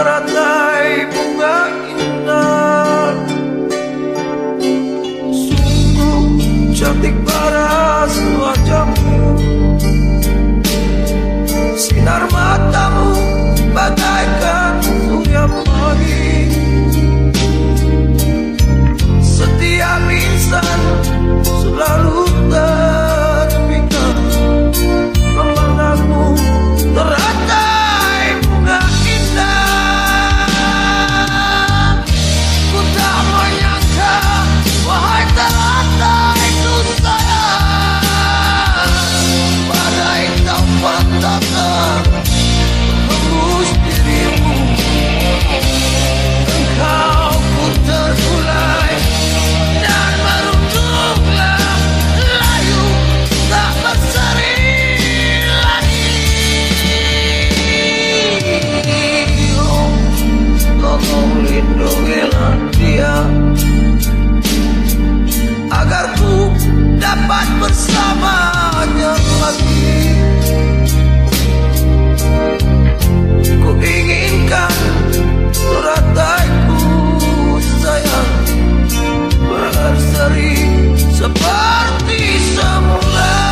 llorando seperti semula.